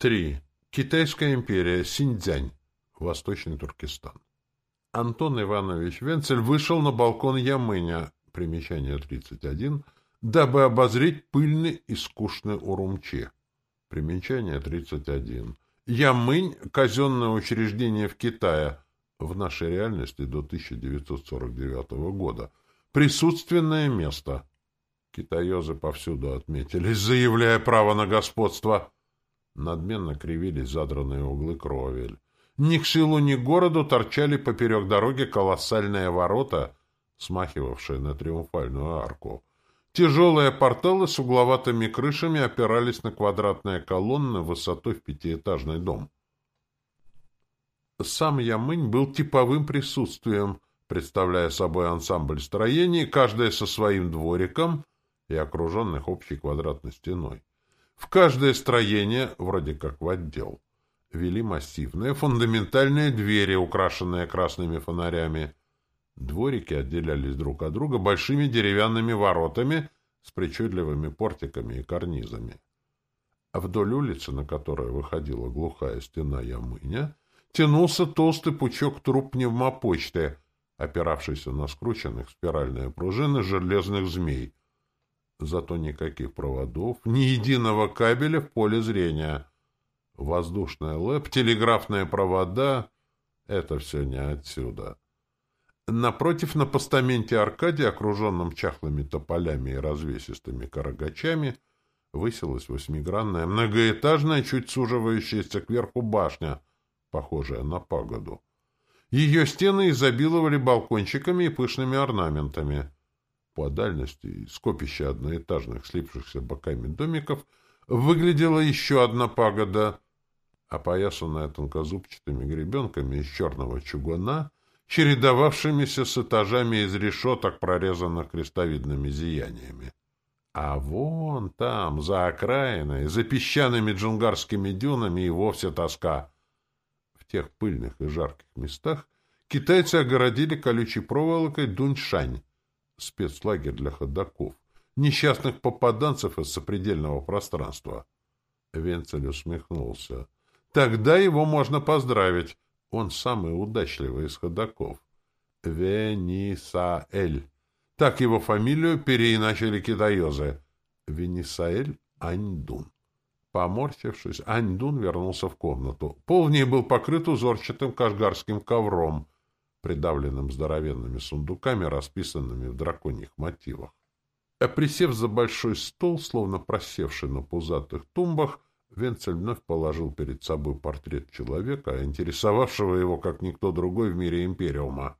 3. Китайская империя. Синьцзянь. Восточный Туркестан. Антон Иванович Венцель вышел на балкон Ямыня, примечание 31, дабы обозреть пыльный и скучный Урумчи. Примечание 31. Ямынь — казенное учреждение в Китае, в нашей реальности до 1949 года. Присутственное место. Китаёзы повсюду отметились, заявляя право на господство. Надменно кривились задранные углы кровель. Ни к селу, ни к городу торчали поперек дороги колоссальные ворота, смахивавшие на триумфальную арку. Тяжелые порталы с угловатыми крышами опирались на квадратные колонны высотой в пятиэтажный дом. Сам Ямынь был типовым присутствием, представляя собой ансамбль строений, каждое со своим двориком и окруженных общей квадратной стеной. В каждое строение, вроде как в отдел, вели массивные фундаментальные двери, украшенные красными фонарями. Дворики отделялись друг от друга большими деревянными воротами с причудливыми портиками и карнизами. А вдоль улицы, на которую выходила глухая стена Ямыня, тянулся толстый пучок труб пневмопочты, опиравшийся на скрученных спиральные пружины железных змей, Зато никаких проводов, ни единого кабеля в поле зрения. Воздушная лэп, телеграфные провода — это все не отсюда. Напротив, на постаменте Аркадия, окруженном чахлыми тополями и развесистыми карагачами, высилась восьмигранная, многоэтажная, чуть суживающаяся кверху башня, похожая на пагоду. Ее стены изобиловали балкончиками и пышными орнаментами — по дальности скопище одноэтажных, слипшихся боками домиков, выглядела еще одна пагода, опоясанная тонкозубчатыми гребенками из черного чугуна, чередовавшимися с этажами из решеток, прорезанных крестовидными зияниями. А вон там, за окраиной, за песчаными джунгарскими дюнами и вовсе тоска. В тех пыльных и жарких местах китайцы огородили колючей проволокой Дуньшань, спецлагерь для ходаков, несчастных попаданцев из сопредельного пространства. Венцель усмехнулся. Тогда его можно поздравить. Он самый удачливый из ходаков. Венисаэль. Так его фамилию переиначили китаёзы. Венисаэль Аньдун. Поморщившись, Аньдун вернулся в комнату. Пол в ней был покрыт узорчатым кашгарским ковром — придавленным здоровенными сундуками, расписанными в драконьих мотивах. А присев за большой стол, словно просевший на пузатых тумбах, Венцель вновь положил перед собой портрет человека, интересовавшего его, как никто другой в мире Империума.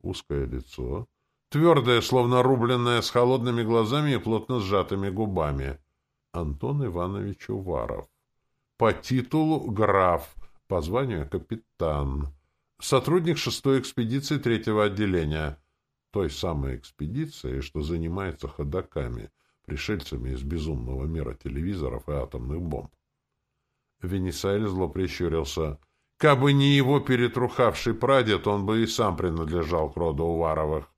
Узкое лицо, твердое, словно рубленное, с холодными глазами и плотно сжатыми губами. Антон Иванович Уваров. По титулу граф, по званию капитан сотрудник шестой экспедиции третьего отделения, той самой экспедиции, что занимается ходаками, пришельцами из безумного мира телевизоров и атомных бомб. Венесаэль зло прищурился. Кабы не его перетрухавший прадед, он бы и сам принадлежал к роду Уваровых.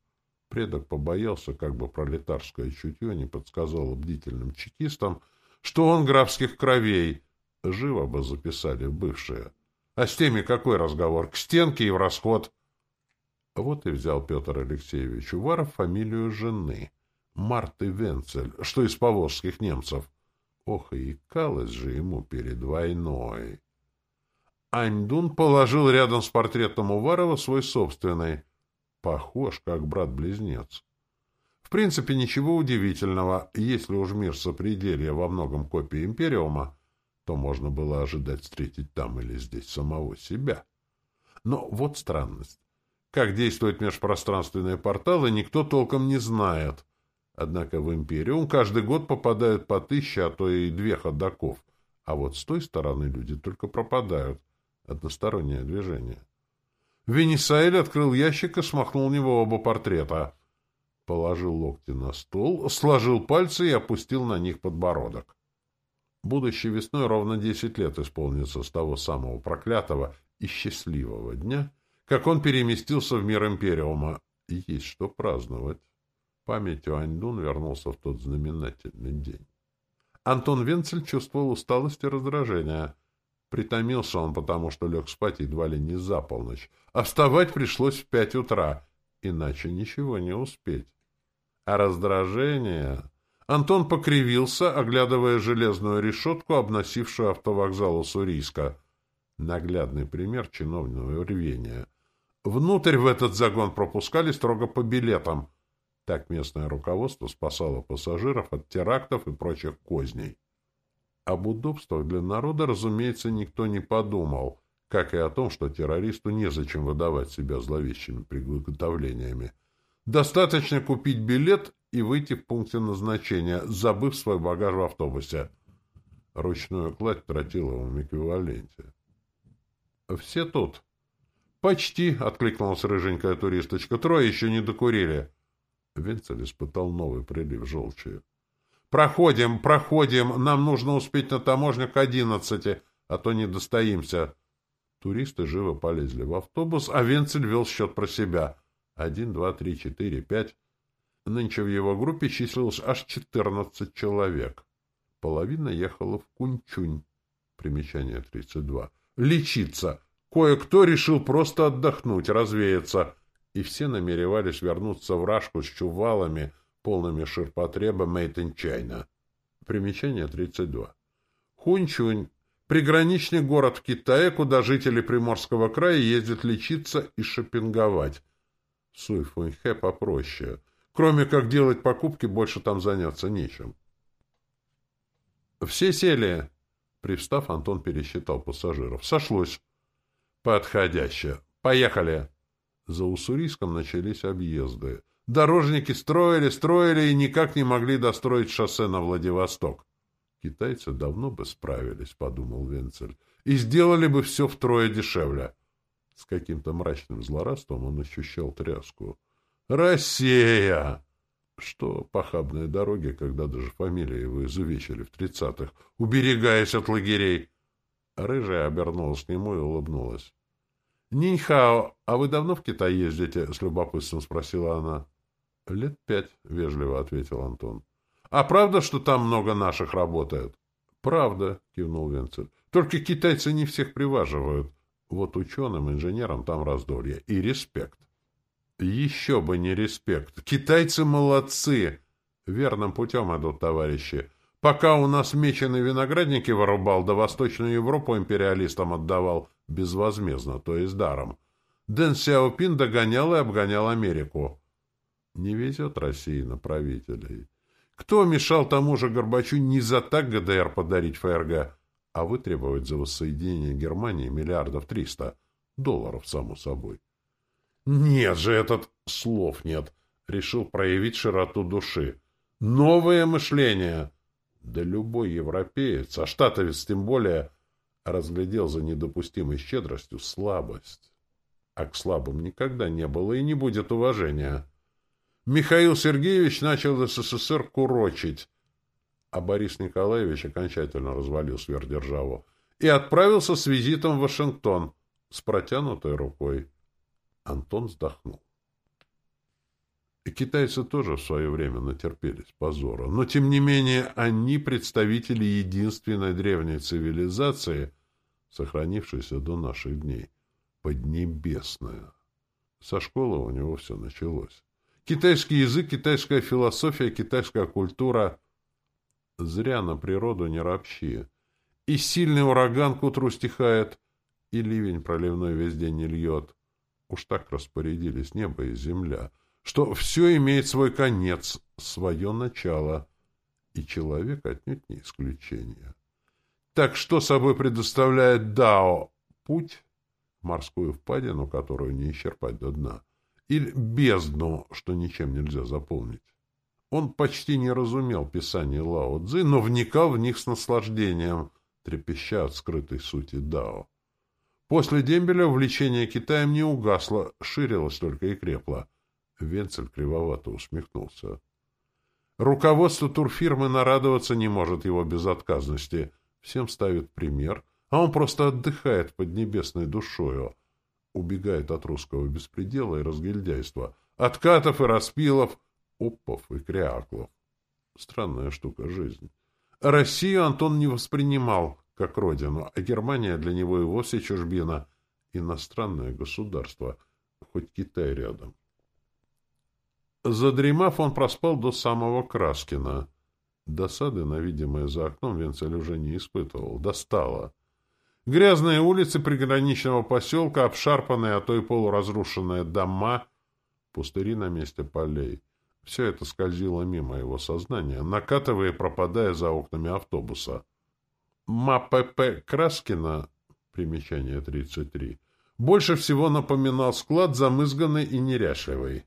Предок побоялся, как бы пролетарское чутье не подсказало бдительным чекистам, что он графских кровей. Живо бы записали бывшие. А с теми какой разговор? К стенке и в расход. Вот и взял Петр Алексеевич Уваров фамилию жены. Марты Венцель, что из поволжских немцев. Ох, и икалось же ему перед войной. Аньдун положил рядом с портретом Уварова свой собственный. Похож, как брат-близнец. В принципе, ничего удивительного, если уж мир сопределья во многом копии Империума, то можно было ожидать встретить там или здесь самого себя. Но вот странность. Как действуют межпространственные порталы, никто толком не знает. Однако в Империум каждый год попадают по тысяче, а то и две ходаков. А вот с той стороны люди только пропадают. Одностороннее движение. Венесаэль открыл ящик и смахнул в него оба портрета. Положил локти на стол, сложил пальцы и опустил на них подбородок. Будущей весной ровно десять лет исполнится с того самого проклятого и счастливого дня, как он переместился в мир Империума. Есть что праздновать. Памятью Аньдун вернулся в тот знаменательный день. Антон Венцель чувствовал усталость и раздражение. Притомился он, потому что лег спать едва ли не за полночь, а вставать пришлось в пять утра, иначе ничего не успеть. А раздражение... Антон покривился, оглядывая железную решетку, обносившую автовокзал Уссурийска. Наглядный пример чиновного рвения. Внутрь в этот загон пропускали строго по билетам. Так местное руководство спасало пассажиров от терактов и прочих козней. Об удобствах для народа, разумеется, никто не подумал, как и о том, что террористу незачем выдавать себя зловещими приготовлениями. Достаточно купить билет и выйти в пункте назначения, забыв свой багаж в автобусе. Ручную кладь в тротиловом эквиваленте. «Все тут?» «Почти», — откликнулась рыженькая туристочка. «Трое еще не докурили». Венцель испытал новый прилив желчи. «Проходим, проходим. Нам нужно успеть на таможню к одиннадцати, а то не достоимся». Туристы живо полезли в автобус, а Венцель вел счет про себя. Один, два, три, четыре, пять. Нынче в его группе числилось аж четырнадцать человек. Половина ехала в Кунчунь. Примечание тридцать два. Лечиться. Кое-кто решил просто отдохнуть, развеяться. И все намеревались вернуться в Рашку с чувалами, полными ширпотреба China. Примечание 32. Хунчунь – приграничный город в Китае, куда жители Приморского края ездят лечиться и шопинговать. Суйфуньхэ попроще. Кроме как делать покупки, больше там заняться нечем. Все сели. Привстав, Антон пересчитал пассажиров. Сошлось. Подходяще. Поехали. За Уссурийском начались объезды. Дорожники строили, строили и никак не могли достроить шоссе на Владивосток. Китайцы давно бы справились, — подумал Венцель, — и сделали бы все втрое дешевле. С каким-то мрачным злорадством он ощущал тряску. «Россия!» Что похабные дороги, когда даже фамилии его изувечили в тридцатых, уберегаясь от лагерей. Рыжая обернулась к нему и улыбнулась. «Ниньхао, а вы давно в Китай ездите?» — с любопытством спросила она. «Лет пять», — вежливо ответил Антон. «А правда, что там много наших работает?» «Правда», — кивнул Венцель. «Только китайцы не всех приваживают. Вот ученым, инженерам там раздолье. И респект». «Еще бы не респект. Китайцы молодцы. Верным путем идут, товарищи. Пока у нас меченые виноградники вырубал, да Восточную Европу империалистам отдавал безвозмездно, то есть даром. Дэн Сяопин догонял и обгонял Америку. Не везет России на правителей. Кто мешал тому же Горбачу не за так ГДР подарить ФРГ, а вытребовать за воссоединение Германии миллиардов триста долларов, само собой? Нет же, этот слов нет. Решил проявить широту души. Новое мышление. Да любой европеец, а штатовец тем более, разглядел за недопустимой щедростью слабость. А к слабым никогда не было и не будет уважения. Михаил Сергеевич начал СССР курочить, а Борис Николаевич окончательно развалил сверхдержаву и отправился с визитом в Вашингтон с протянутой рукой. Антон вздохнул. Китайцы тоже в свое время натерпелись позора, но, тем не менее, они представители единственной древней цивилизации, сохранившейся до наших дней, Поднебесная. Со школы у него все началось. Китайский язык, китайская философия, китайская культура. Зря на природу не ропщи. И сильный ураган к утру стихает, и ливень проливной весь день не льет. Уж так распорядились небо и земля, что все имеет свой конец, свое начало, и человек отнюдь не исключение. Так что собой предоставляет Дао? Путь? Морскую впадину, которую не исчерпать до дна или бездну, что ничем нельзя заполнить. Он почти не разумел писания Лао Цзы, но вникал в них с наслаждением, трепеща от скрытой сути Дао. После дембеля увлечение Китаем не угасло, ширилось только и крепло. Венцель кривовато усмехнулся. Руководство турфирмы нарадоваться не может его безотказности. Всем ставит пример, а он просто отдыхает под небесной душою, убегает от русского беспредела и разгильдяйства, откатов и распилов, опов и кряклов. Странная штука жизнь. Россию Антон не воспринимал как родину, а Германия для него и вовсе чужбина. Иностранное государство, хоть Китай рядом. Задремав, он проспал до самого Краскина. Досады на видимое за окном Венцель уже не испытывал. Достало. Грязные улицы приграничного поселка, обшарпанные, а то и полуразрушенные дома, пустыри на месте полей. Все это скользило мимо его сознания, накатывая и пропадая за окнами автобуса. МАПП Краскина, примечание 33, больше всего напоминал склад замызганный и неряшливый.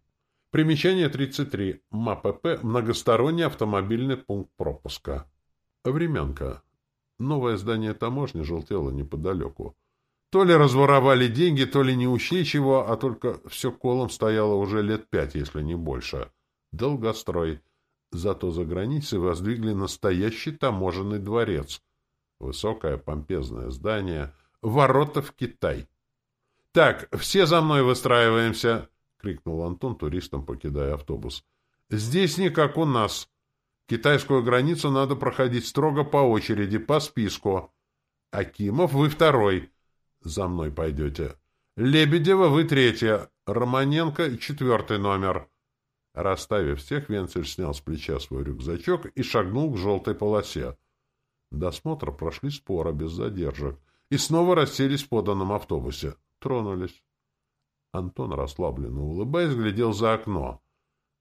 Примечание 33. МАПП – многосторонний автомобильный пункт пропуска. Временка. Новое здание таможни желтело неподалеку. То ли разворовали деньги, то ли не учли чего, а только все колом стояло уже лет пять, если не больше. Долгострой. Зато за границей воздвигли настоящий таможенный дворец. Высокое помпезное здание. Ворота в Китай. «Так, все за мной выстраиваемся!» крикнул Антон туристам, покидая автобус. «Здесь не как у нас. Китайскую границу надо проходить строго по очереди, по списку. Акимов, вы второй. За мной пойдете. Лебедева, вы третья. Романенко, четвертый номер». Расставив всех, Венцель снял с плеча свой рюкзачок и шагнул к желтой полосе. Досмотр прошли споро, без задержек, и снова расселись в поданном автобусе. Тронулись. Антон, расслабленно улыбаясь, глядел за окно.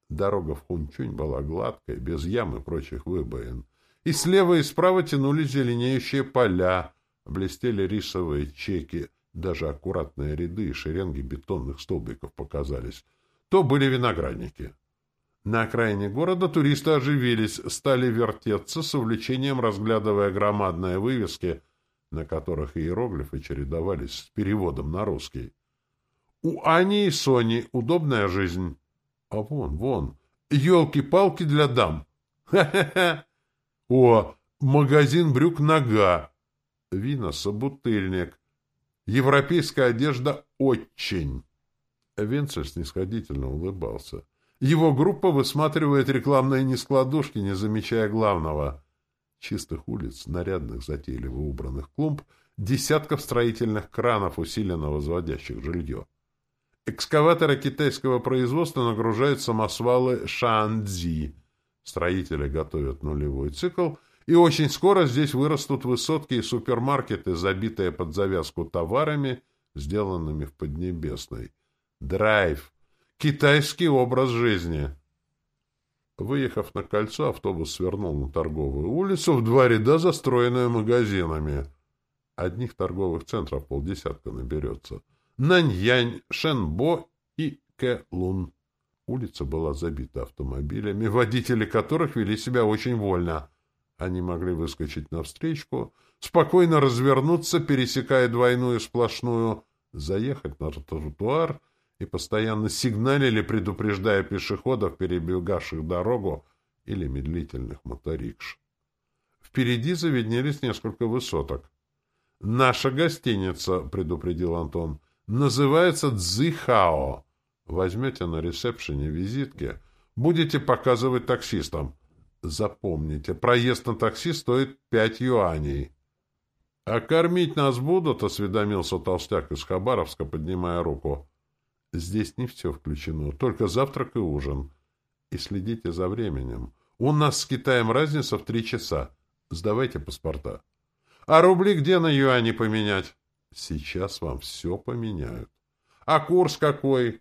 Дорога в Хунчунь была гладкой, без ям и прочих выбоин. И слева и справа тянулись зеленеющие поля, блестели рисовые чеки, даже аккуратные ряды и шеренги бетонных столбиков показались. То были виноградники. На окраине города туристы оживились, стали вертеться с увлечением, разглядывая громадные вывески, на которых иероглифы чередовались с переводом на русский. У Ани и Сони удобная жизнь. А вон, вон, елки-палки для дам. Ха-ха-ха! О, магазин брюк «Нога». Вина собутыльник. Европейская одежда очень. Венцель снисходительно улыбался. Его группа высматривает рекламные нескладушки, не замечая главного. Чистых улиц, нарядных, затейливо убранных клумб, десятков строительных кранов, усиленно возводящих жилье. Экскаваторы китайского производства нагружают самосвалы Шанцзи. Строители готовят нулевой цикл, и очень скоро здесь вырастут высотки и супермаркеты, забитые под завязку товарами, сделанными в Поднебесной. Драйв. Китайский образ жизни. Выехав на кольцо, автобус свернул на торговую улицу в два ряда, застроенную магазинами. Одних торговых центров полдесятка наберется. Наньянь, Шенбо и Кэлун. Улица была забита автомобилями, водители которых вели себя очень вольно. Они могли выскочить навстречку, спокойно развернуться, пересекая двойную сплошную, заехать на тротуар и постоянно сигналили, предупреждая пешеходов, перебегавших дорогу, или медлительных моторикш. Впереди заведнелись несколько высоток. «Наша гостиница», — предупредил Антон, — Называется Цзихао. Возьмете на ресепшене визитки, будете показывать таксистам. Запомните, проезд на такси стоит пять юаней. — А кормить нас будут? — осведомился толстяк из Хабаровска, поднимая руку. — Здесь не все включено, только завтрак и ужин. И следите за временем. У нас с Китаем разница в три часа. Сдавайте паспорта. — А рубли где на юани поменять? Сейчас вам все поменяют. А курс какой?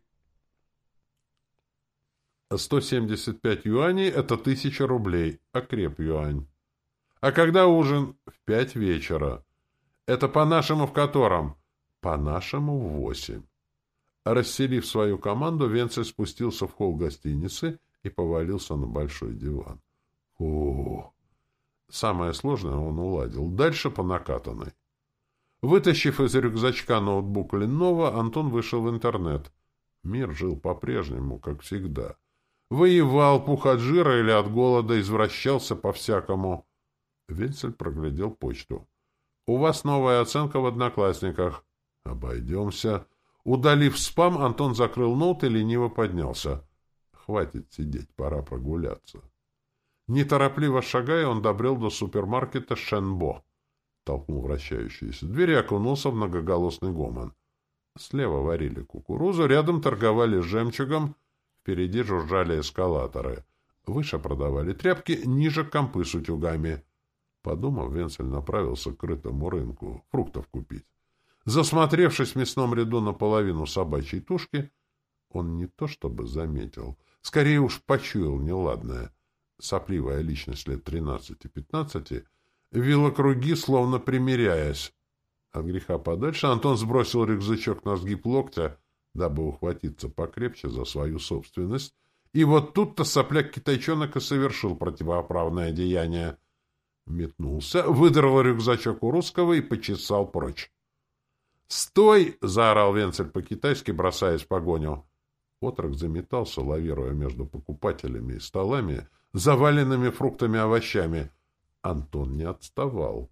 175 юаней — это тысяча рублей, окреп юань. А когда ужин? В пять вечера. Это по-нашему в котором? По-нашему в восемь. Расселив свою команду, Венцель спустился в холл гостиницы и повалился на большой диван. О, Самое сложное он уладил. Дальше по накатанной. Вытащив из рюкзачка ноутбук Ленова, Антон вышел в интернет. Мир жил по-прежнему, как всегда. Воевал, пух от жира или от голода, извращался по-всякому. Венцель проглядел почту. «У вас новая оценка в Одноклассниках». «Обойдемся». Удалив спам, Антон закрыл ноут и лениво поднялся. «Хватит сидеть, пора прогуляться». Неторопливо шагая, он добрел до супермаркета «Шенбо». толкнул вращающиеся двери и окунулся в многоголосный гомон. Слева варили кукурузу, рядом торговали жемчугом, впереди жужжали эскалаторы. Выше продавали тряпки, ниже — компы с утюгами. Подумав, Венцель направился к крытому рынку фруктов купить. Засмотревшись в мясном ряду наполовину собачьей тушки, он не то чтобы заметил, скорее уж почуял неладное. Сопливая личность лет тринадцати-пятнадцати вила круги, словно примиряясь. От греха подальше Антон сбросил рюкзачок на сгиб локтя, дабы ухватиться покрепче за свою собственность, и вот тут-то сопляк-китайчонок и совершил противоправное деяние. Метнулся, выдрал рюкзачок у русского и почесал прочь. «Стой!» — заорал Венцель по-китайски, бросаясь в погоню. Отрок заметался, лавируя между покупателями и столами, заваленными фруктами и овощами. Антон не отставал.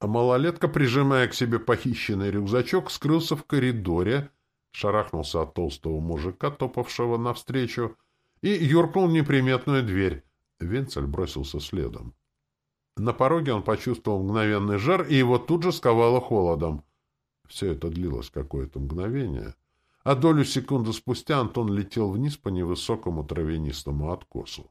А малолетка, прижимая к себе похищенный рюкзачок, скрылся в коридоре, шарахнулся от толстого мужика, топавшего навстречу, и юркнул в неприметную дверь. Венцель бросился следом. На пороге он почувствовал мгновенный жар, и его тут же сковало холодом. Все это длилось какое-то мгновение, а долю секунды спустя Антон летел вниз по невысокому травянистому откосу.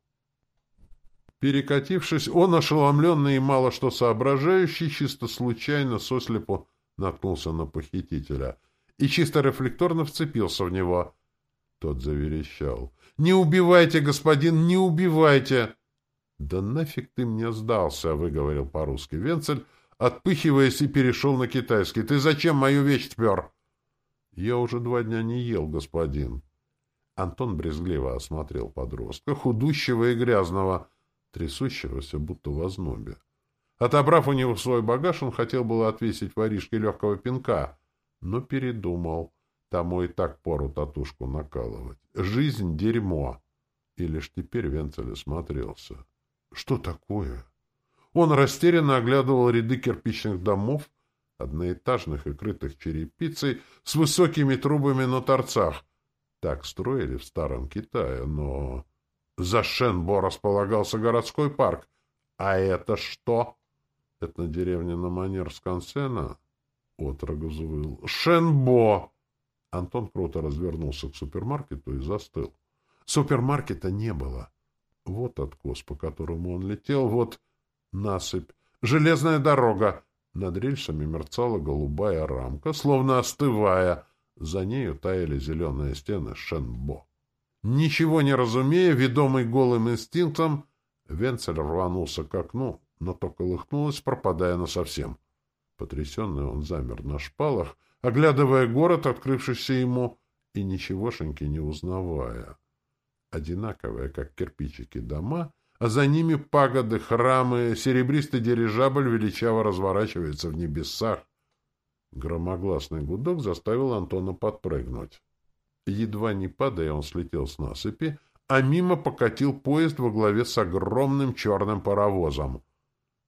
Перекатившись, он, ошеломленный и мало что соображающий, чисто случайно сослепу наткнулся на похитителя и чисто рефлекторно вцепился в него. Тот заверещал. «Не убивайте, господин, не убивайте!» «Да нафиг ты мне сдался!» — выговорил по-русски Венцель, отпыхиваясь и перешел на китайский. «Ты зачем мою вещь спер?» «Я уже два дня не ел, господин». Антон брезгливо осмотрел подростка, худущего и грязного, трясущегося, будто в ознобе. Отобрав у него свой багаж, он хотел было отвесить воришке легкого пинка, но передумал. Тому и так пору татушку накалывать. Жизнь — дерьмо. И лишь теперь Венцель осмотрелся. Что такое? Он растерянно оглядывал ряды кирпичных домов, одноэтажных и крытых черепицей, с высокими трубами на торцах. Так строили в Старом Китае, но... За Шенбо располагался городской парк. А это что? Это на деревне на манер Скансена? Отрог взвыл. Шенбо! Антон круто развернулся к супермаркету и застыл. Супермаркета не было. Вот откос, по которому он летел, вот насыпь. Железная дорога. Над рельсами мерцала голубая рамка, словно остывая. За нею таяли зеленые стены Шенбо. Ничего не разумея, ведомый голым инстинктом, Венцель рванулся к окну, но то колыхнулось, пропадая насовсем. Потрясенный он замер на шпалах, оглядывая город, открывшийся ему, и ничегошеньки не узнавая. Одинаковые, как кирпичики, дома, а за ними пагоды, храмы, серебристый дирижабль величаво разворачивается в небесах. Громогласный гудок заставил Антона подпрыгнуть. Едва не падая, он слетел с насыпи, а мимо покатил поезд во главе с огромным черным паровозом.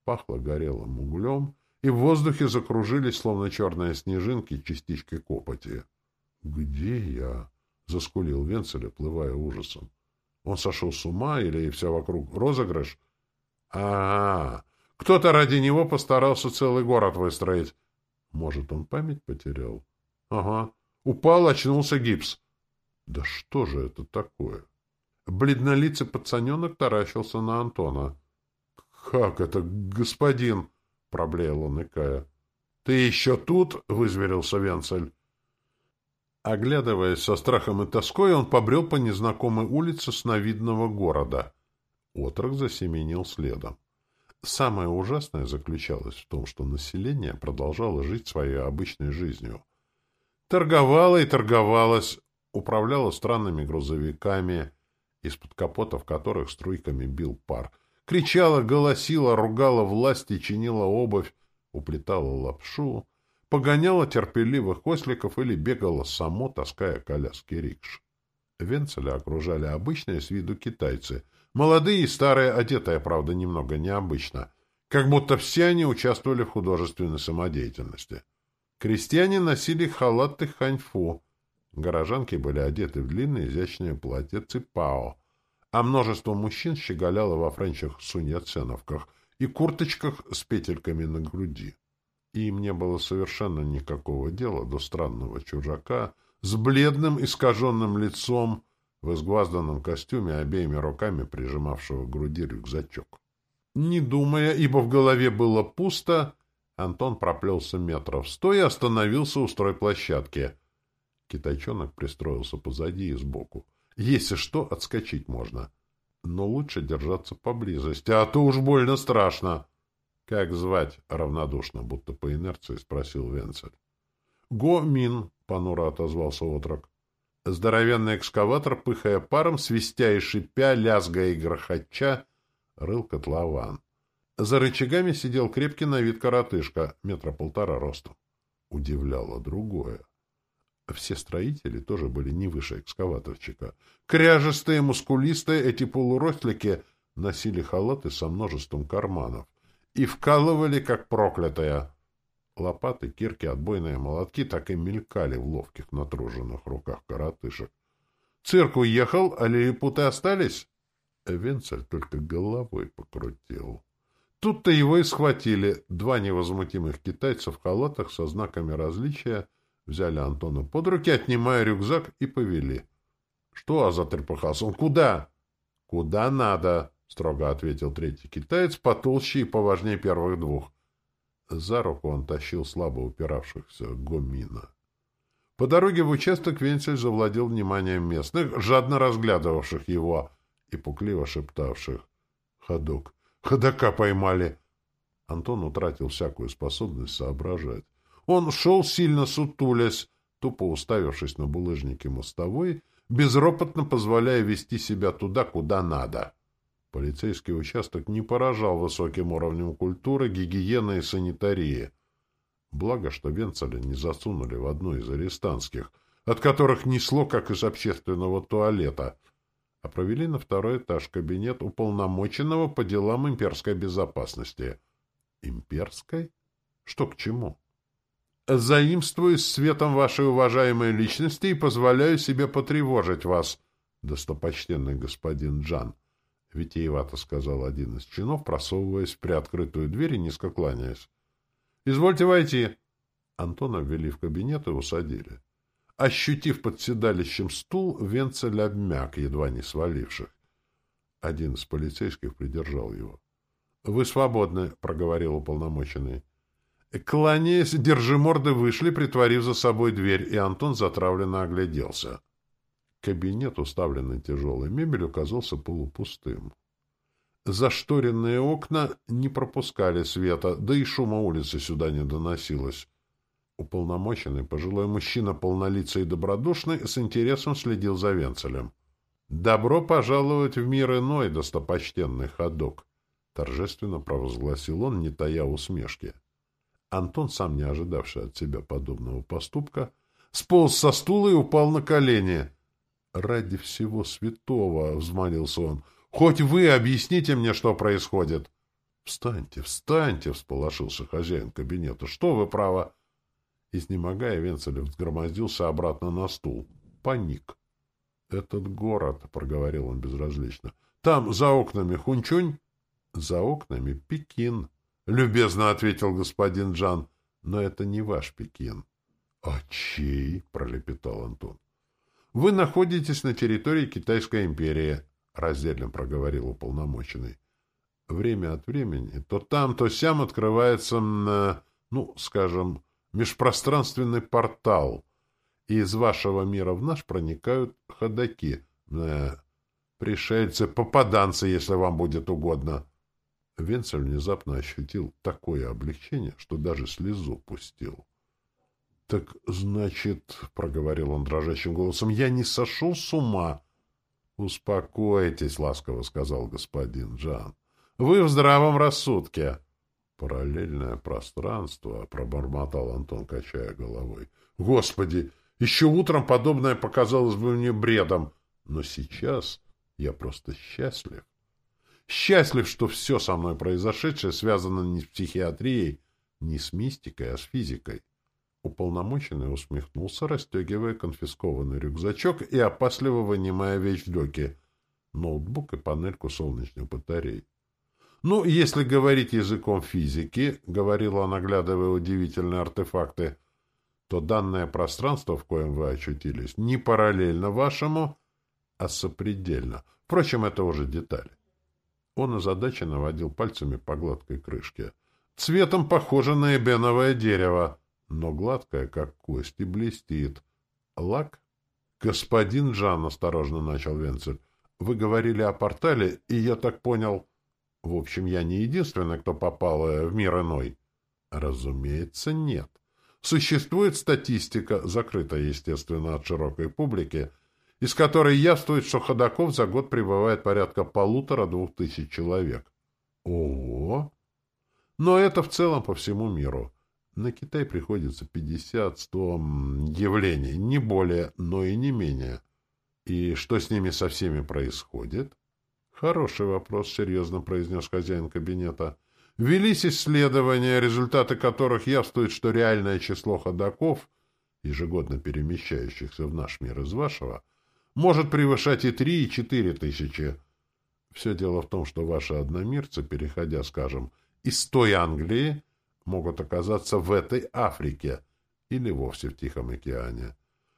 Пахло горелым углем, и в воздухе закружились, словно черные снежинки, частички копоти. — Где я? — заскулил Венцель, оплывая ужасом. Он сошел с ума или все вокруг розыгрыш? А, -а, а Кто-то ради него постарался целый город выстроить. Может, он память потерял? Ага. Упал, очнулся гипс. Да что же это такое? Бледнолицый пацаненок таращился на Антона. — Как это, господин? — проблеял он, икая. — Ты еще тут? — вызверился Венцель. Оглядываясь со страхом и тоской, он побрел по незнакомой улице сновидного города. Отрок засеменил следом. Самое ужасное заключалось в том, что население продолжало жить своей обычной жизнью. Торговало и торговалось, управляла странными грузовиками, из-под капотов которых струйками бил пар. Кричала, голосила, ругала власти, чинила обувь, уплетала лапшу, погоняла терпеливых осликов или бегала само, таская коляски рикш. Венцеля окружали обычные с виду китайцы, молодые и старые, одетые, правда, немного необычно, как будто все они участвовали в художественной самодеятельности. Крестьяне носили халаты ханьфу, Горожанки были одеты в длинные изящные платья ципао, а множество мужчин щеголяло во френчах суньяценовках и курточках с петельками на груди. И им не было совершенно никакого дела до странного чужака с бледным искаженным лицом в изгвазданном костюме, обеими руками прижимавшего к груди рюкзачок. Не думая, ибо в голове было пусто, Антон проплелся метров сто и остановился у стройплощадки. Китайчонок пристроился позади и сбоку. Если что, отскочить можно. Но лучше держаться поблизости, а то уж больно страшно. — Как звать? — равнодушно, будто по инерции спросил Венцель. — Го Мин, — понуро отозвался отрок. Здоровенный экскаватор, пыхая паром, свистя и шипя, лязгая и грохоча, рыл котлован. За рычагами сидел крепкий на вид коротышка, метра полтора ростом. Удивляло другое. Все строители тоже были не выше экскаваторчика. Кряжестые, мускулистые, эти полурослики носили халаты со множеством карманов и вкалывали, как проклятые. Лопаты, кирки, отбойные молотки так и мелькали в ловких натруженных руках коротышек. Цирк уехал, а лилипуты остались? Венцель только головой покрутил. Тут-то его и схватили. Два невозмутимых китайца в халатах со знаками различия взяли Антона под руки, отнимая рюкзак, и повели. — Что? — затрепыхался он. — Куда? — Куда надо, — строго ответил третий китаец, потолще и поважнее первых двух. За руку он тащил слабо упиравшихся гомина. По дороге в участок Венцель завладел вниманием местных, жадно разглядывавших его и пукливо шептавших. «Ходок! Ходока поймали!» Антон утратил всякую способность соображать. Он шел, сильно сутулясь, тупо уставившись на булыжники мостовой, безропотно позволяя вести себя туда, куда надо. Полицейский участок не поражал высоким уровнем культуры, гигиены и санитарии. Благо, что Венцеля не засунули в одну из арестантских, от которых несло, как из общественного туалета, а провели на второй этаж кабинет уполномоченного по делам имперской безопасности. Имперской? Что к чему? Заимствуюсь светом вашей уважаемой личности и позволяю себе потревожить вас, достопочтенный господин Джан. — витиевато сказал один из чинов, просовываясь в приоткрытую дверь и низко кланяясь. — Извольте войти. Антона ввели в кабинет и усадили. Ощутив под седалищем стул, Венцель обмяк, едва не сваливших. Один из полицейских придержал его. — Вы свободны, — проговорил уполномоченный. Кланяясь, держиморды вышли, притворив за собой дверь, и Антон затравленно огляделся. — Кабинет, уставленный тяжелой мебелью, казался полупустым. Зашторенные окна не пропускали света, да и шума улицы сюда не доносилось. Уполномоченный пожилой мужчина, полнолицый и добродушный, с интересом следил за Венцелем. «Добро пожаловать в мир иной, достопочтенный ходок!» — торжественно провозгласил он, не тая усмешки. Антон, сам не ожидавший от себя подобного поступка, сполз со стула и упал на колени — ради всего святого, — взмолился он, — хоть вы объясните мне, что происходит. — Встаньте, встаньте, — всполошился хозяин кабинета. — Что вы, право? Изнемогая, Венцелев взгромоздился обратно на стул. Паник. — Этот город, — проговорил он безразлично, — там, за окнами, Хунчунь? — За окнами Пекин, — любезно ответил господин Джан. — Но это не ваш Пекин. — А чей? — пролепетал Антон. Вы находитесь на территории Китайской империи, — раздельно проговорил уполномоченный. Время от времени то там, то сям открывается, ну, скажем, межпространственный портал, и из вашего мира в наш проникают ходаки, э, пришельцы, попаданцы, если вам будет угодно. Венцель внезапно ощутил такое облегчение, что даже слезу пустил. — Так, значит, — проговорил он дрожащим голосом, — я не сошел с ума? — Успокойтесь, — ласково сказал господин Джан. — Вы в здравом рассудке. — Параллельное пространство, — пробормотал Антон, качая головой. — Господи! Еще утром подобное показалось бы мне бредом. Но сейчас я просто счастлив. Счастлив, что все со мной произошедшее связано не с психиатрией, не с мистикой, а с физикой. Уполномоченный усмехнулся, расстегивая конфискованный рюкзачок и опасливо вынимая вещдоки, ноутбук и панельку солнечных батарей. Ну, если говорить языком физики, — говорила, наглядывая удивительные артефакты, — то данное пространство, в коем вы очутились, не параллельно вашему, а сопредельно. Впрочем, это уже детали. Он озадаченно водил пальцами по гладкой крышке. Цветом похоже на эбеновое дерево, но гладкое, как кость, и блестит. Лак? Господин Жан, осторожно начал Венцель, вы говорили о портале, и я так понял... В общем, я не единственный, кто попал э, в мир иной. Разумеется, нет. Существует статистика, закрытая, естественно, от широкой публики, из которой явствует, что ходаков за год прибывает порядка полутора-двух тысяч человек. Ого! Но это в целом по всему миру. На Китай приходится 50-100 явлений, не более, но и не менее. И что с ними со всеми происходит? Хороший вопрос, серьезно произнес хозяин кабинета. Велись исследования, результаты которых явствуют, что реальное число ходаков, ежегодно перемещающихся в наш мир из вашего, может превышать и три, и четыре тысячи. Все дело в том, что ваши одномирцы, переходя, скажем, из той Англии, могут оказаться в этой Африке или вовсе в Тихом океане.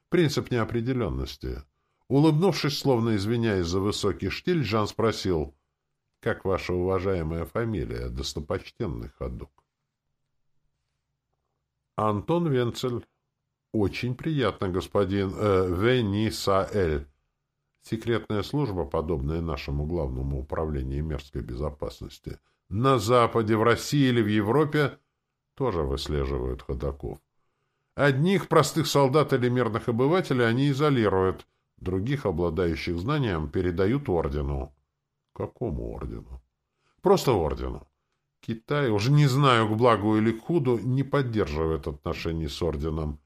Принцип неопределенности. Улыбнувшись, словно извиняясь за высокий штиль, Жан спросил, «Как ваша уважаемая фамилия, достопочтенный ходок?» «Антон Венцель». «Очень приятно, господин э, Венисаэль. Секретная служба, подобная нашему главному управлению мерзкой безопасности, на Западе, в России или в Европе тоже выслеживают ходаков. Одних простых солдат или мирных обывателей они изолируют, других, обладающих знанием, передают ордену. Какому ордену? Просто ордену. Китай, уже не знаю, к благу или к худу, не поддерживает отношений с орденом.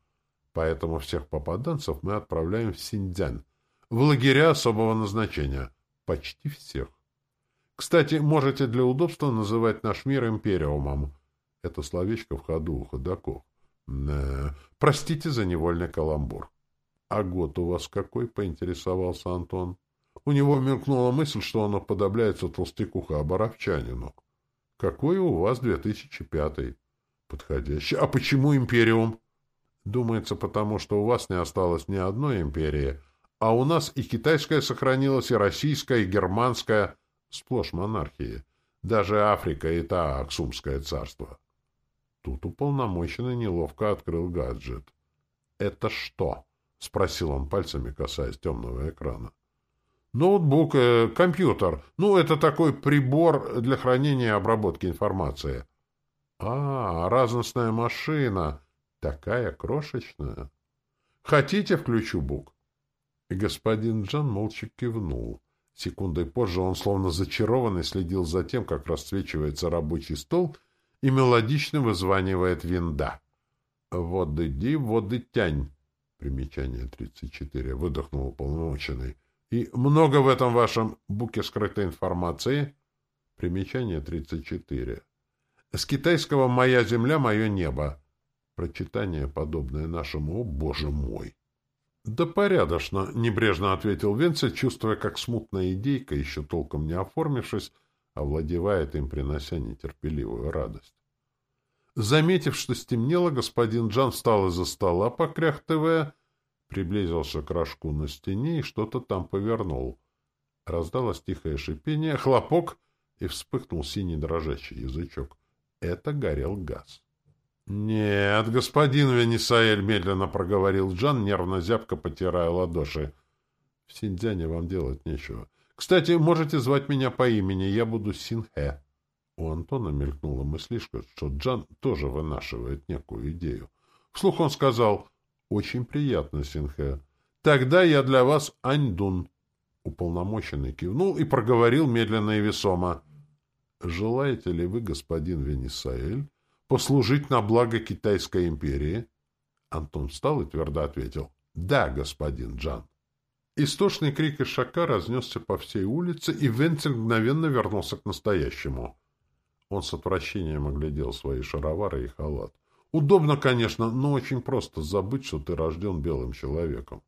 Поэтому всех попаданцев мы отправляем в Синьцзянь, в лагеря особого назначения. Почти всех. Кстати, можете для удобства называть наш мир империумом. Это словечко в ходу у ходаков. Э, простите за невольный каламбур. — А год у вас какой? — поинтересовался Антон. У него мелькнула мысль, что он уподобляется толстякуха-оборовчанину. — Какой у вас 2005? — Подходящий. — А почему империум? Думается, потому что у вас не осталось ни одной империи, а у нас и китайская сохранилась, и российская, и германская, сплошь монархии. Даже Африка и та Аксумское царство. Тут уполномоченный неловко открыл гаджет. — Это что? — спросил он пальцами, касаясь темного экрана. — Ноутбук, э, компьютер. Ну, это такой прибор для хранения и обработки информации. — А, разностная машина. Такая крошечная. Хотите, включу бук? И господин Джан молча кивнул. Секундой позже он, словно зачарованный, следил за тем, как расцвечивается рабочий стол и мелодично вызванивает винда. «Вот иди, вот и тянь!» Примечание 34. Выдохнул уполномоченный. «И много в этом вашем буке скрытой информации?» Примечание 34. «С китайского «Моя земля, мое небо». Прочитание, подобное нашему «О, Боже мой!» «Да порядочно», — небрежно ответил Венцель, чувствуя, как смутная идейка, еще толком не оформившись, овладевает им, принося нетерпеливую радость. Заметив, что стемнело, господин Джан встал из-за стола, покряхтывая, приблизился к рожку на стене и что-то там повернул. Раздалось тихое шипение, хлопок, и вспыхнул синий дрожащий язычок. Это горел газ. «Нет, господин Венесаэль», — медленно проговорил Джан, нервно зябко потирая ладоши. «В Синьцзяне вам делать нечего. Кстати, можете звать меня по имени, я буду Синхэ». У Антона мелькнула мыслишка, что Джан тоже вынашивает некую идею. Вслух он сказал, «Очень приятно, Синхэ. Тогда я для вас Аньдун». Уполномоченный кивнул и проговорил медленно и весомо. «Желаете ли вы, господин Венесаэль, послужить на благо Китайской империи? Антон встал и твердо ответил. Да, господин Джан. Истошный крик из шака разнесся по всей улице, и Венцель мгновенно вернулся к настоящему. Он с отвращением оглядел свои шаровары и халат. Удобно, конечно, но очень просто забыть, что ты рожден белым человеком.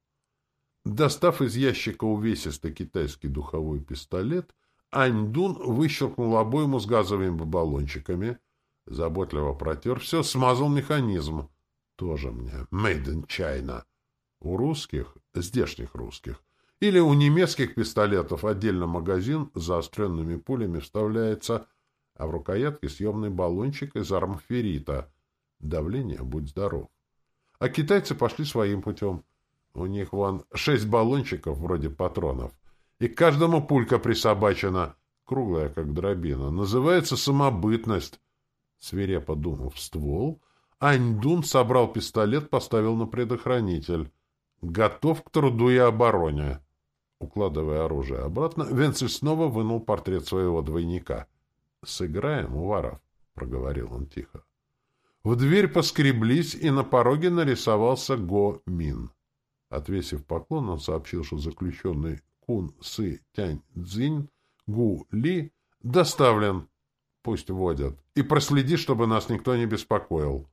Достав из ящика увесистый китайский духовой пистолет, Аньдун выщелкнул обойму с газовыми баллончиками, заботливо протер все, смазал механизм. Тоже мне made in China. У русских, здешних русских, или у немецких пистолетов отдельно магазин с заостренными пулями вставляется, а в рукоятке съемный баллончик из армферита. Давление, будь здоров. А китайцы пошли своим путем. У них вон шесть баллончиков вроде патронов. И каждому пулька присобачена, круглая, как дробина. Называется самобытность. Свирепо дунув в ствол, Аньдун собрал пистолет, поставил на предохранитель. Готов к труду и обороне. Укладывая оружие обратно, Венцель снова вынул портрет своего двойника. «Сыграем, Уваров», — проговорил он тихо. В дверь поскреблись, и на пороге нарисовался Го Мин. Отвесив поклон, он сообщил, что заключенный Кун Сы Тянь Цзинь Гу Ли доставлен. Пусть водят. И проследи, чтобы нас никто не беспокоил.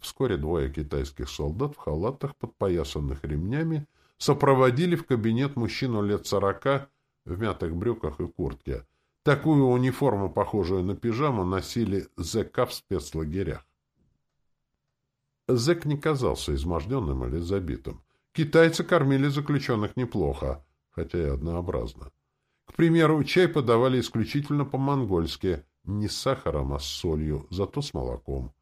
Вскоре двое китайских солдат в халатах, подпоясанных ремнями, сопроводили в кабинет мужчину лет сорока в мятых брюках и куртке. Такую униформу, похожую на пижаму, носили ЗК в спецлагерях. Зэк не казался изможденным или забитым. Китайцы кормили заключенных неплохо, хотя и однообразно. К примеру, чай подавали исключительно по-монгольски, не с сахаром, а с солью, зато с молоком.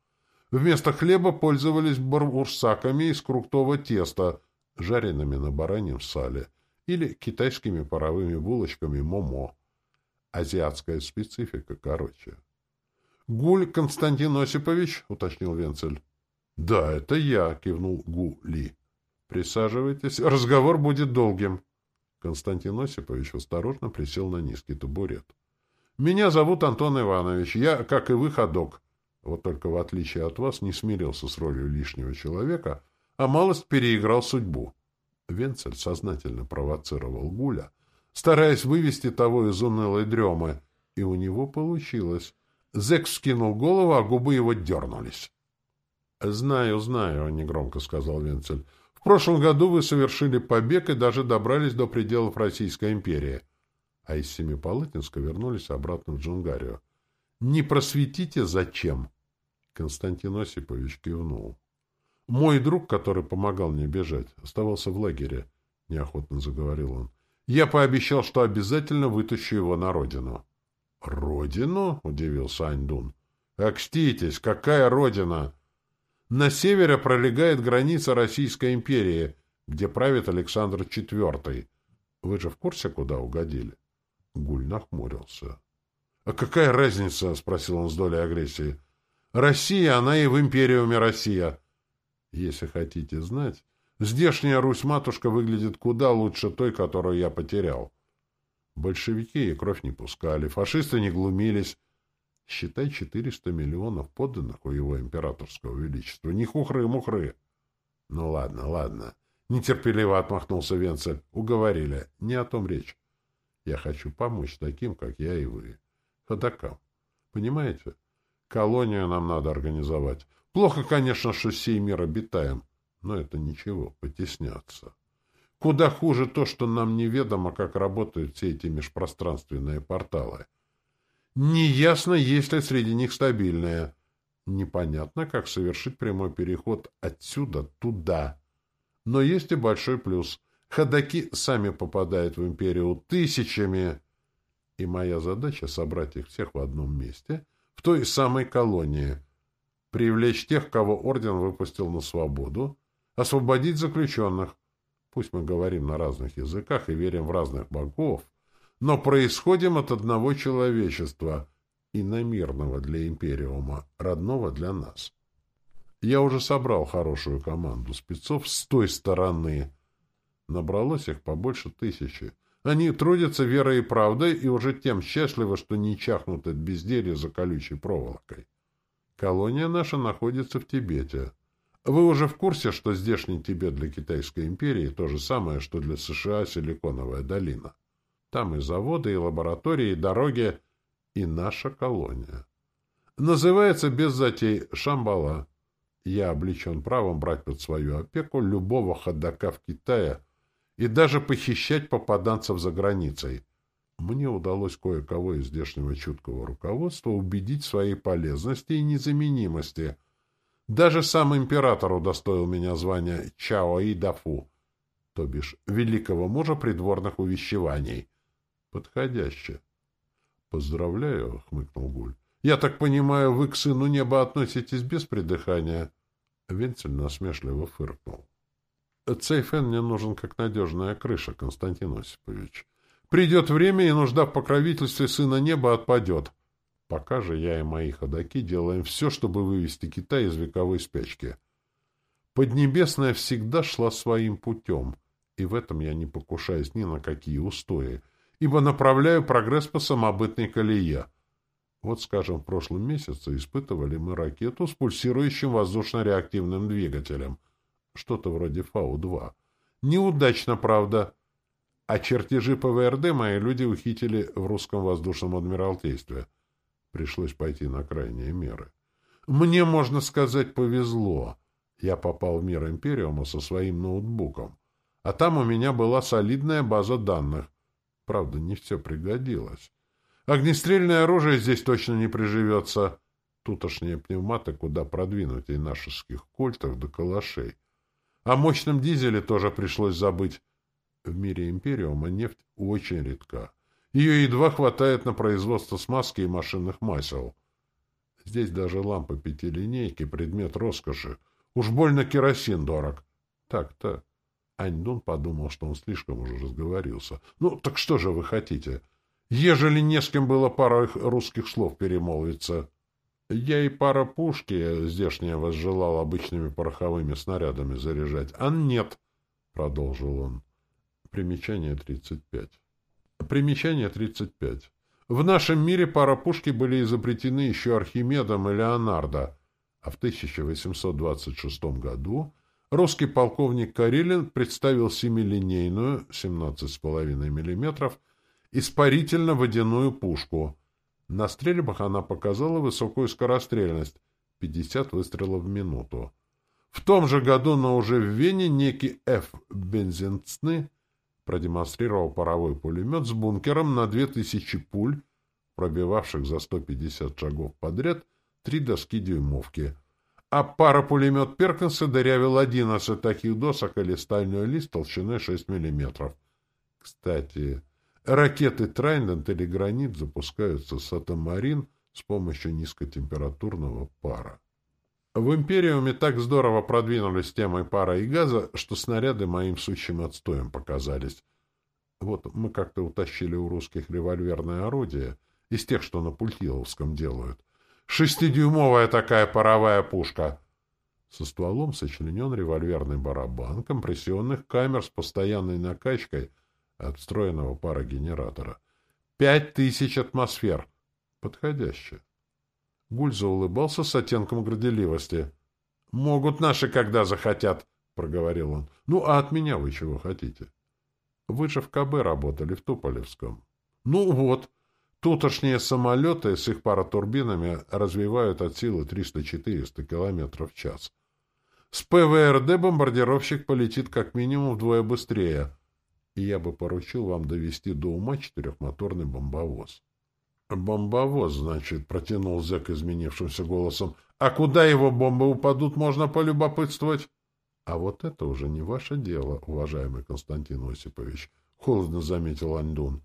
Вместо хлеба пользовались бурсаками из круглого теста, жареными на бараньем сале, или китайскими паровыми булочками момо. Азиатская специфика, короче. — Гуль Константин Осипович, — уточнил Венцель. — Да, это я, — кивнул Гу Ли. — Присаживайтесь, разговор будет долгим. Константин Осипович осторожно присел на низкий табурет. — Меня зовут Антон Иванович. Я, как и вы, ходок. Вот только в отличие от вас не смирился с ролью лишнего человека, а малость переиграл судьбу. Венцель сознательно провоцировал Гуля, стараясь вывести того из унылой дремы, и у него получилось. Зэк скинул голову, а губы его дернулись. — Знаю, знаю, — негромко сказал Венцель. — В прошлом году вы совершили побег и даже добрались до пределов Российской империи. А из Семипалатинска вернулись обратно в Джунгарию. Не просветите, зачем? Константин Осипович кивнул. Мой друг, который помогал мне бежать, оставался в лагере, — неохотно заговорил он. Я пообещал, что обязательно вытащу его на родину. — Родину? — удивился Аньдун. — Окститесь, какая родина? На севере пролегает граница Российской империи, где правит Александр IV. Вы же в курсе, куда угодили? Гуль нахмурился. — А какая разница? — спросил он с долей агрессии. — Россия, она и в империуме Россия. Если хотите знать, здешняя Русь-матушка выглядит куда лучше той, которую я потерял. Большевики и кровь не пускали, фашисты не глумились. Считай, 400 миллионов подданных у его императорского величества. Не хухры-мухры. Ну ладно, ладно. Нетерпеливо отмахнулся Венцель. Уговорили. Не о том речь. Я хочу помочь таким, как я и вы. Ходокам. Понимаете? Колонию нам надо организовать. Плохо, конечно, что сей мир обитаем, но это ничего, потесняться. Куда хуже то, что нам неведомо, как работают все эти межпространственные порталы. Неясно, есть ли среди них стабильные. Непонятно, как совершить прямой переход отсюда туда. Но есть и большой плюс. Ходаки сами попадают в империю тысячами. И моя задача — собрать их всех в одном месте, в той самой колонии — привлечь тех, кого орден выпустил на свободу, освободить заключенных. Пусть мы говорим на разных языках и верим в разных богов, но происходим от одного человечества, иномирного для Империума, родного для нас. Я уже собрал хорошую команду спецов с той стороны. Набралось их побольше тысячи. Они трудятся верой и правдой и уже тем счастливы, что не чахнут от безделья за колючей проволокой. Колония наша находится в Тибете. Вы уже в курсе, что здешний Тибет для Китайской империи то же самое, что для США Силиконовая долина. Там и заводы, и лаборатории, и дороги, и наша колония. Называется без затей Шамбала. Я облечен правом брать под свою опеку любого ходока в Китае и даже похищать попаданцев за границей. Мне удалось кое-кого из здешнего чуткого руководства убедить в своей полезности и незаменимости. Даже сам император удостоил меня звания Чао и Дафу, то бишь великого мужа придворных увещеваний. Подходяще. Поздравляю, — хмыкнул Гуль. Я так понимаю, вы к сыну неба относитесь без придыхания? Венцель насмешливо фыркнул. Цейфен мне нужен как надежная крыша, Константин Осипович. Придет время, и нужда в покровительстве сына неба отпадет. Пока же я и мои ходаки делаем все, чтобы вывести Китай из вековой спячки. Поднебесная всегда шла своим путем, и в этом я не покушаюсь ни на какие устои, ибо направляю прогресс по самобытной колее. Вот, скажем, в прошлом месяце испытывали мы ракету с пульсирующим воздушно-реактивным двигателем. Что-то вроде Фау-2. Неудачно, правда, а чертежи ПВРД мои люди ухитили в русском воздушном адмиралтействе. Пришлось пойти на крайние меры. Мне, можно сказать, повезло. Я попал в мир Империума со своим ноутбуком. А там у меня была солидная база данных. Правда, не все пригодилось. Огнестрельное оружие здесь точно не приживется. Тутошние пневматы куда продвинутее наших кольтов до калашей. О мощном дизеле тоже пришлось забыть. В мире Империума нефть очень редка. Ее едва хватает на производство смазки и машинных масел. Здесь даже лампа пятилинейки — предмет роскоши. Уж больно керосин дорог. Так-то. Аньдун подумал, что он слишком уже разговорился. Ну, так что же вы хотите? Ежели не с кем было пара русских слов перемолвиться. Я и пара пушки здешняя возжелал обычными пороховыми снарядами заряжать. А нет, — продолжил он. Примечание 35. Примечание 35. В нашем мире паропушки были изобретены еще Архимедом и Леонардо, а в 1826 году русский полковник Карелин представил семилинейную, 17,5 мм, испарительно-водяную пушку. На стрельбах она показала высокую скорострельность — 50 выстрелов в минуту. В том же году, но уже в Вене, некий Ф. Бензинцны продемонстрировал паровой пулемет с бункером на 2000 пуль, пробивавших за 150 шагов подряд три доски дюймовки. А пара-пулемет Перкинса дырявил 11 таких досок или стальной лист толщиной 6 мм. Кстати, ракеты Трайдент или Гранит запускаются с Атомарин с помощью низкотемпературного пара. В Империуме так здорово продвинулись темой пара и газа, что снаряды моим сущим отстоем показались. Вот мы как-то утащили у русских револьверное орудие, из тех, что на Пультиловском делают. Шестидюймовая такая паровая пушка. Со стволом сочленен револьверный барабан компрессионных камер с постоянной накачкой от встроенного парогенератора. Пять тысяч атмосфер. Подходяще. Гульза улыбался с оттенком горделивости. — Могут наши, когда захотят, — проговорил он. — Ну, а от меня вы чего хотите? — Вы же в КБ работали, в Туполевском. — Ну вот. Тутошние самолеты с их паратурбинами развивают от силы 300-400 км в час. С ПВРД бомбардировщик полетит как минимум вдвое быстрее, и я бы поручил вам довести до ума четырехмоторный бомбовоз. «Бомбовоз, значит», — протянул зэк изменившимся голосом. «А куда его бомбы упадут, можно полюбопытствовать?» «А вот это уже не ваше дело, уважаемый Константин Осипович», — холодно заметил Андун.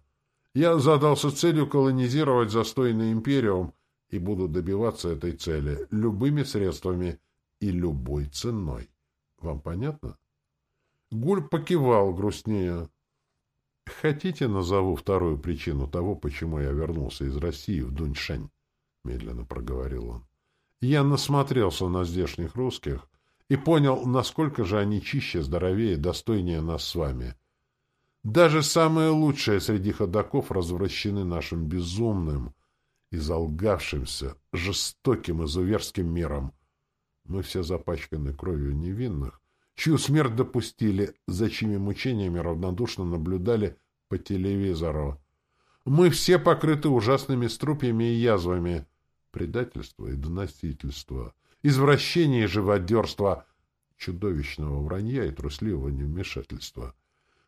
«Я задался целью колонизировать застойный империум и буду добиваться этой цели любыми средствами и любой ценой. Вам понятно?» Гуль покивал грустнее. Хотите, назову вторую причину того, почему я вернулся из России в Дуньшань? Медленно проговорил он. Я насмотрелся на здешних русских и понял, насколько же они чище, здоровее, достойнее нас с вами. Даже самые лучшие среди ходаков развращены нашим безумным и залгавшимся, жестоким изуверским миром. Мы все запачканы кровью невинных, чью смерть допустили, за чьими мучениями равнодушно наблюдали по телевизору. Мы все покрыты ужасными струпьями и язвами. Предательство и доносительство, извращение и живодерство, чудовищного вранья и трусливого невмешательства.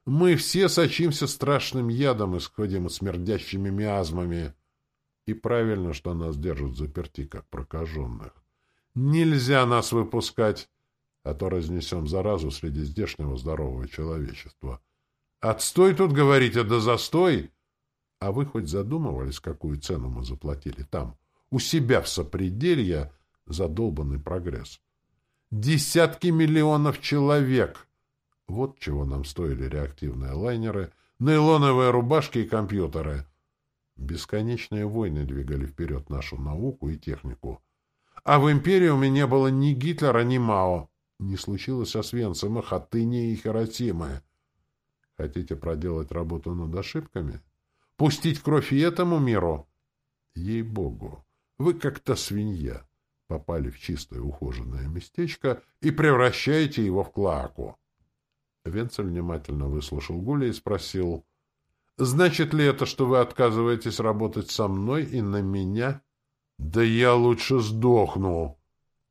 Мы все сочимся страшным ядом, исходим смердящими миазмами. И правильно, что нас держат заперти, как прокаженных. Нельзя нас выпускать, а то разнесем заразу среди здешнего здорового человечества. Отстой тут, говорите, да застой! А вы хоть задумывались, какую цену мы заплатили там, у себя в сопределье, за долбанный прогресс? Десятки миллионов человек! Вот чего нам стоили реактивные лайнеры, нейлоновые рубашки и компьютеры. Бесконечные войны двигали вперед нашу науку и технику. А в Империуме не было ни Гитлера, ни Мао. Не случилось Освенцима, Хатыни и Хиросимы. Хотите проделать работу над ошибками? Пустить кровь и этому миру? Ей-богу, вы как-то свинья. Попали в чистое ухоженное местечко и превращаете его в клаку. Венцель внимательно выслушал Гуля и спросил, «Значит ли это, что вы отказываетесь работать со мной и на меня?» «Да я лучше сдохну!»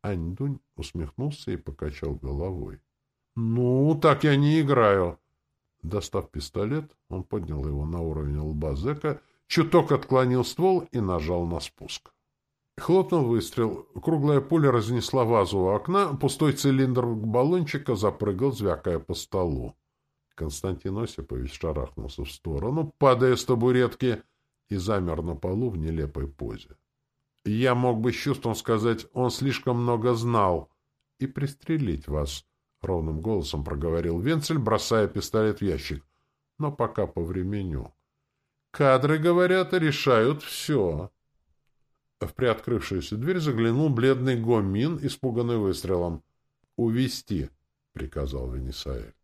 Аньдунь усмехнулся и покачал головой. «Ну, так я не играю!» Достав пистолет, он поднял его на уровень лба зэка, чуток отклонил ствол и нажал на спуск. Хлопнул выстрел. Круглая пуля разнесла вазу у окна, пустой цилиндр баллончика запрыгал, звякая по столу. Константин Осипович шарахнулся в сторону, падая с табуретки, и замер на полу в нелепой позе. Я мог бы с чувством сказать, он слишком много знал, и пристрелить вас, — ровным голосом проговорил Венцель, бросая пистолет в ящик. Но пока по времени. Кадры, говорят, решают все. В приоткрывшуюся дверь заглянул бледный Гомин, испуганный выстрелом. «Увести!» — приказал Венесаэль.